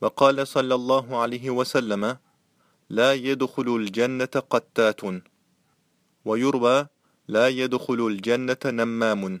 وقال صلى الله عليه وسلم لا يدخل الجنة قتات ويروى لا يدخل الجنة نمام.